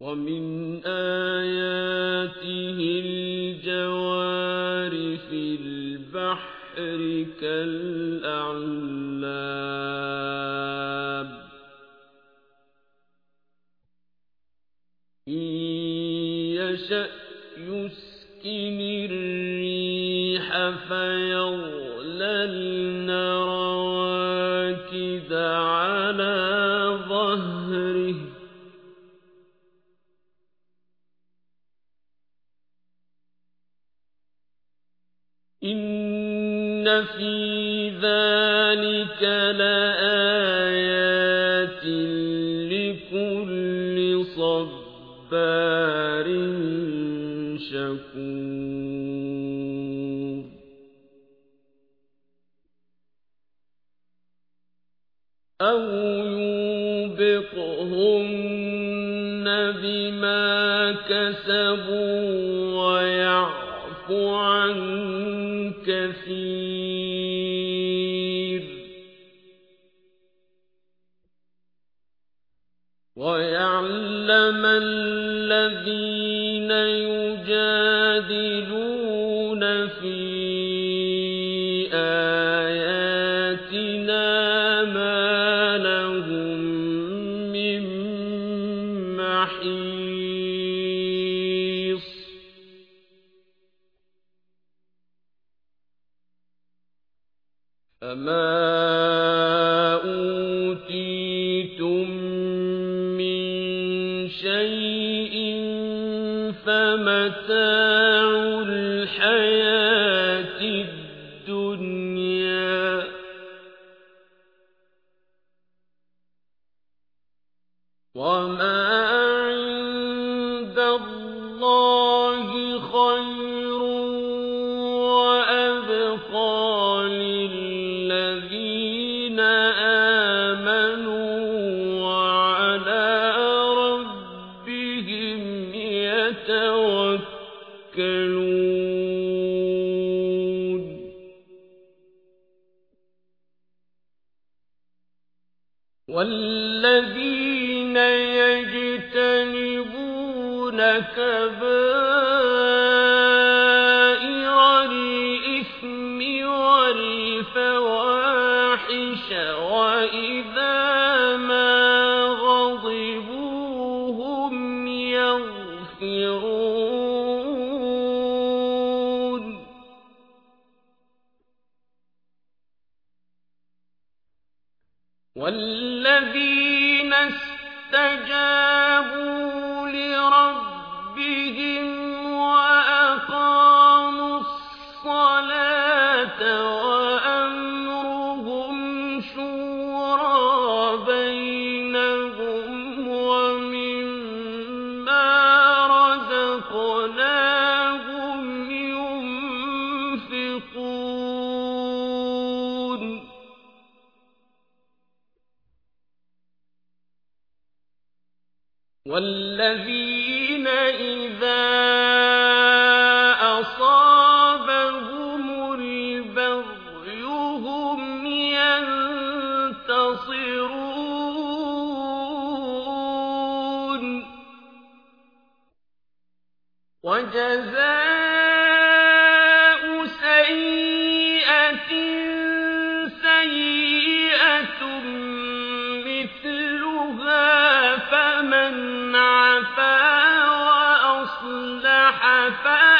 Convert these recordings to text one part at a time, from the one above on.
وَمِنْ آيَاتِهِ الْجَوَارِ فِي الْبَحْرِ كَالْأَعْلَامِ. إِن يَشَأْ يُسْكِنِ الرِّيحَ فَيَظْلَلْنَ إِنَّ فِي ذَٰلِكَ لَآيَاتٍ لِّكُلِّ صَبَّارٍ شَكُورٍ أَوْ يُوبِقْهُنَّ بِمَا كَسَبُوا وَيَعْفُ عَن كَثِيرٍ. وَيَعْلَمَ الَّذِينَ يُجَادِلُونَ فَمَا أُوتِيتُم مِّن شَيْءٍ يَتَوَكَّلُونَ. وَالَّذِينَ الْإِثْمِ وَالْفَوَاحِشَ وَإِذَا وَالَّذِينَ اسْتَجَابُوا لِرَبِّهِمْ وَأَقَامُوا الصَّلَاةَ وَالَّذِينَ إِذَا أَصَابَهُمُ الْبَغْيُ هُمْ يَنتَصِرُونَ. أَصْلَحَ فَأَصْلِحْ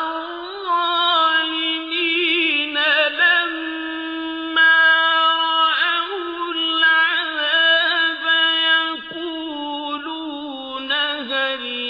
الذين